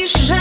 приезжай